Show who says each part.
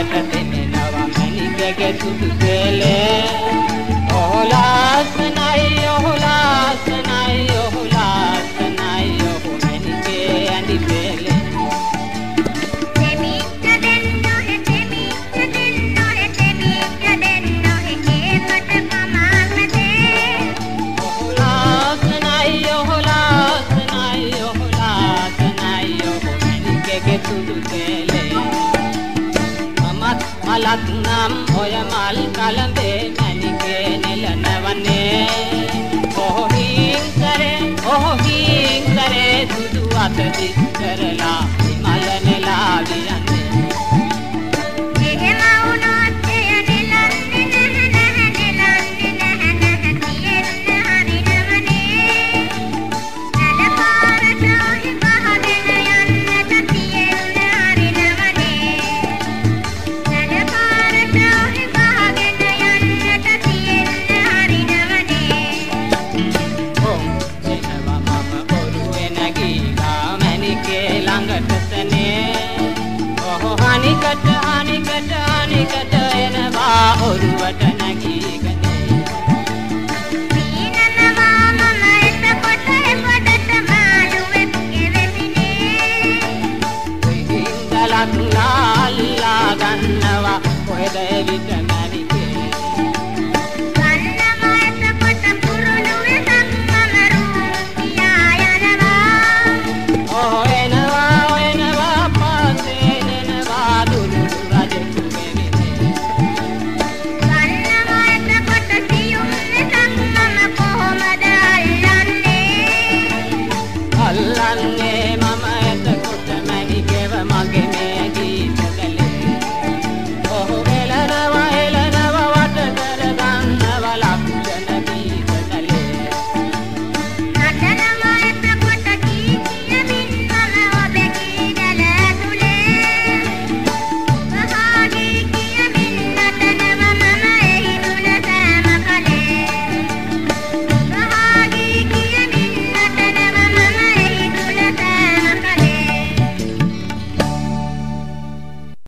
Speaker 1: පාරට දෙනෙනවා මැනිකගේ සුදු සේලේ ඔහොලාසනයි මමත් මලත් නම් ඔය මල් කලඹේ මැනිකේ නෙලනවන්නේ ඔහො හිංසරේ ඔහො හිංසරේ සුදු අත දිස් එකට එනවා ඔරුවට නැගීගෙන ලක්නාල්ලා ගන්නවා ඔය දෙවිට